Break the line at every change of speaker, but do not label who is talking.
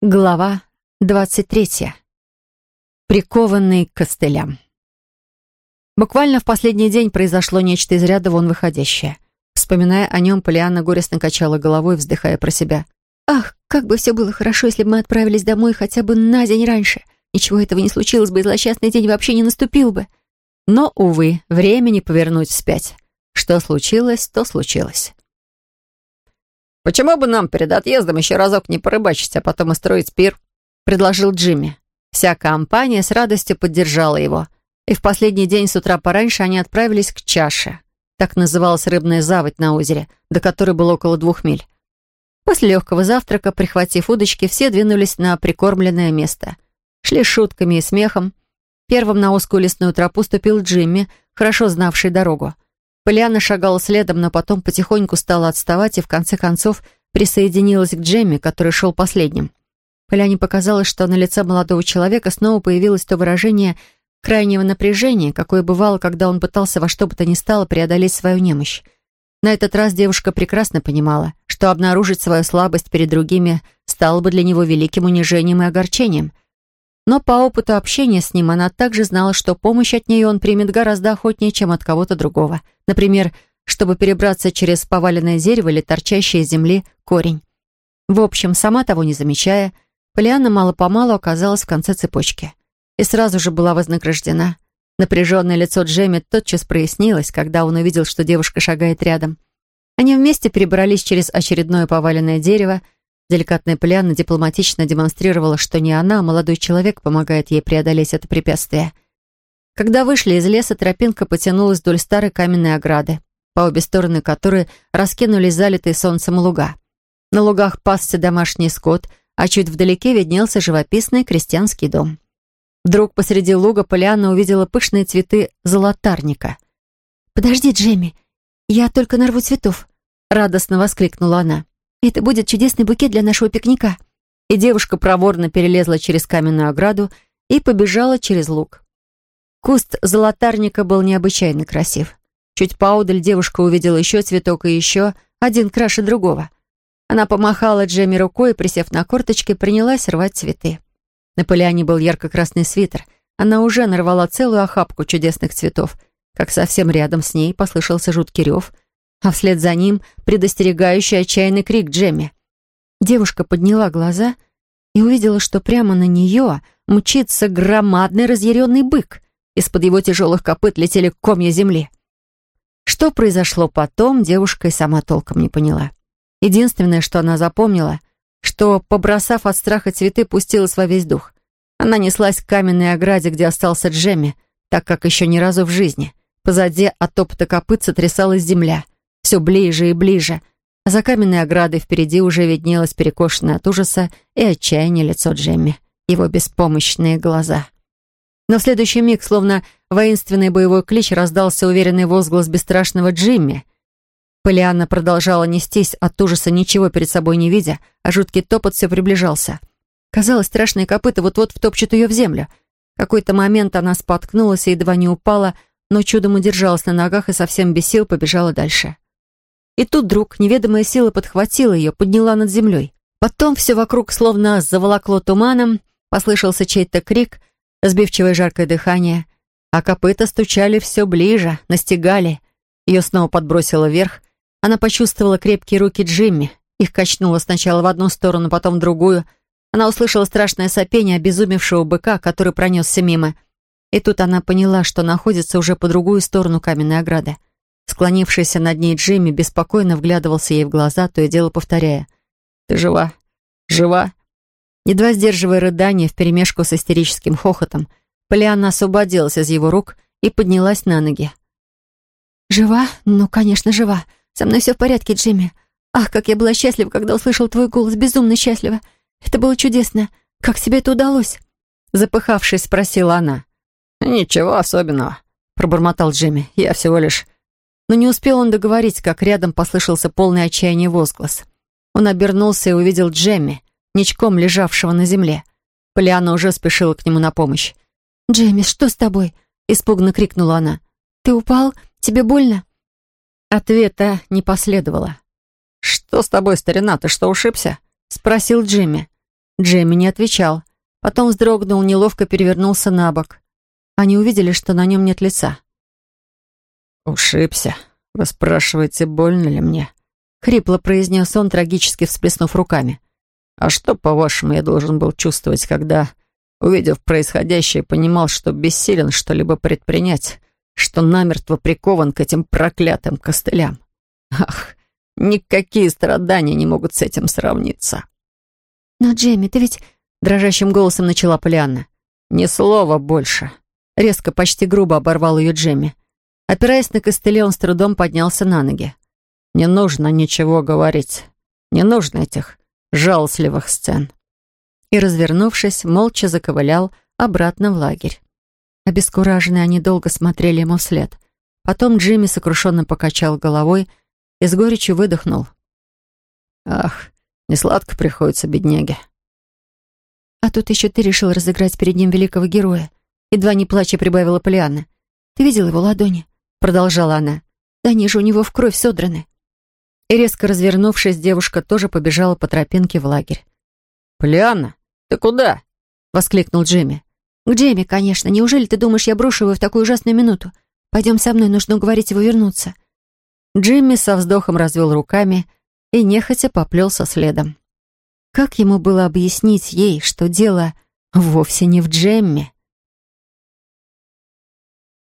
Глава двадцать третья. Прикованный к костылям. Буквально в последний день произошло нечто из ряда вон выходящее. Вспоминая о нем, Полианна горестно качала головой, вздыхая про себя. «Ах, как бы все было хорошо, если бы мы отправились домой хотя бы на день раньше. Ничего этого не случилось бы, и злосчастный день вообще не наступил бы». Но, увы, времени повернуть вспять. Что случилось, то случилось.
«Почему бы нам перед отъездом еще разок не порыбачить, а потом устроить пир?» — предложил Джимми. Вся компания с радостью поддержала его. И в последний день с утра пораньше они отправились к чаше. Так называлась рыбная заводь на озере, до которой было около двух миль. После легкого завтрака, прихватив удочки, все двинулись на прикормленное место. Шли шутками и смехом. Первым на узкую лесную тропу ступил Джимми, хорошо знавший дорогу. Полиана шагала следом, но потом потихоньку стала отставать и в конце концов присоединилась к Джемми, который шел последним. Поляне показалось, что на лице молодого человека снова появилось то выражение крайнего напряжения, какое бывало, когда он пытался во что бы то ни стало преодолеть свою немощь. На этот раз девушка прекрасно понимала, что обнаружить свою слабость перед другими стало бы для него великим унижением и огорчением — но по опыту общения с ним она также знала, что помощь от нее он примет гораздо охотнее, чем от кого-то другого. Например, чтобы перебраться через поваленное дерево или торчащий из земли корень. В общем, сама того не замечая, Полианна мало-помалу оказалась в конце цепочки. И сразу же была вознаграждена. Напряженное лицо Джемми тотчас прояснилось, когда он увидел, что девушка шагает рядом. Они вместе перебрались через очередное поваленное дерево, Деликатная Полианна дипломатично демонстрировала, что не она, а молодой человек помогает ей преодолеть это препятствие. Когда вышли из леса, тропинка потянулась вдоль старой каменной ограды, по обе стороны которой раскинулись залитые солнцем луга. На лугах пасся домашний скот, а чуть вдалеке виднелся живописный крестьянский дом. Вдруг посреди луга Полианна увидела пышные цветы золотарника. «Подожди, Джемми, я только нарву цветов», — радостно воскликнула она. Это будет чудесный букет для нашего пикника». И девушка проворно перелезла через каменную ограду и побежала через луг. Куст золотарника был необычайно красив. Чуть поодаль девушка увидела еще цветок и еще, один краше другого. Она помахала Джемми рукой и, присев на корточки, принялась рвать цветы. На поляне был ярко-красный свитер. Она уже нарвала целую охапку чудесных цветов, как совсем рядом с ней послышался жуткий рев — а вслед за ним предостерегающий отчаянный крик Джемми. Девушка подняла глаза и увидела, что прямо на нее мчится громадный разъяренный бык. Из-под его тяжелых копыт летели комья земли. Что произошло потом, девушка и сама толком не поняла. Единственное, что она запомнила, что, побросав от страха цветы, пустилась во весь дух. Она неслась к каменной ограде, где остался Джемми, так как еще ни разу в жизни. Позади от топота копыт сотрясалась земля — все ближе и ближе, за каменной оградой впереди уже виднелось перекошенное от ужаса и отчаяния лицо Джемми, его беспомощные глаза. Но в следующий миг, словно воинственный боевой клич, раздался уверенный возглас бесстрашного Джимми. Полианна продолжала нестись от ужаса, ничего перед собой не видя, а жуткий топот все приближался. Казалось, страшные копыта вот-вот втопчут ее в землю. В какой-то момент она споткнулась и едва не упала, но чудом удержалась на ногах и совсем без сил побежала дальше. И тут вдруг неведомая сила подхватила ее, подняла над землей. Потом все вокруг словно заволокло туманом, послышался чей-то крик, сбивчивое жаркое дыхание, а копыта стучали все ближе, настигали. Ее снова подбросило вверх. Она почувствовала крепкие руки Джимми. Их качнуло сначала в одну сторону, потом в другую. Она услышала страшное сопение обезумевшего быка, который пронесся мимо. И тут она поняла, что находится уже по другую сторону каменной ограды. Склонившийся над ней Джимми беспокойно вглядывался ей в глаза, то и дело повторяя. «Ты жива? Жива?» Едва сдерживая рыдание вперемешку с истерическим хохотом, Полианна освободилась из его рук и поднялась на ноги. «Жива? Ну, конечно, жива. Со мной все в порядке, Джимми. Ах, как я была счастлива, когда услышал твой голос, безумно счастлива. Это было чудесно. Как тебе это удалось?» Запыхавшись, спросила она. «Ничего особенного», — пробормотал Джимми. «Я всего лишь но не успел он договорить, как рядом послышался полный отчаяние возглас. Он обернулся и увидел Джемми, ничком лежавшего на земле. Полиана уже спешила к нему на помощь. «Джемми, что с тобой?» — испуганно крикнула она. «Ты упал? Тебе больно?» Ответа не последовало. «Что с тобой, старина, ты что, ушибся?» — спросил Джимми.
Джейми не отвечал. Потом вздрогнул, неловко перевернулся на бок. Они увидели, что на нем нет лица.
«Ушибся. Вы спрашиваете, больно ли мне?»
Хрипло произнес он, трагически всплеснув руками.
«А что, по-вашему, я должен был чувствовать, когда, увидев происходящее, понимал, что бессилен что-либо предпринять, что намертво прикован к этим проклятым костылям? Ах, никакие страдания не могут с этим сравниться!»
«Но, Джейми, ты ведь...» — дрожащим голосом начала Полианна.
«Ни слова больше!»
Резко, почти грубо оборвал ее Джемми. Опираясь на костыли, он с трудом поднялся на ноги.
«Не нужно ничего говорить. Не нужно этих жалостливых сцен».
И, развернувшись, молча заковылял обратно в лагерь. Обескураженные они долго смотрели ему вслед. Потом Джимми сокрушенно покачал головой и с горечью выдохнул.
«Ах, несладко приходится бедняге».
«А тут еще ты решил разыграть перед ним великого героя», Едва не плача прибавила Полианна. «Ты видел его ладони?» Продолжала она. «Да они же у него в кровь содраны». И резко развернувшись, девушка тоже побежала по тропинке в лагерь.
«Полианна, ты куда?»
Воскликнул Джимми. «К Джимми, конечно. Неужели ты думаешь, я брошу его в такую ужасную минуту? Пойдем со мной, нужно уговорить его вернуться». Джимми со вздохом развел руками и нехотя поплелся следом. Как ему было объяснить ей, что дело вовсе не в Джемме?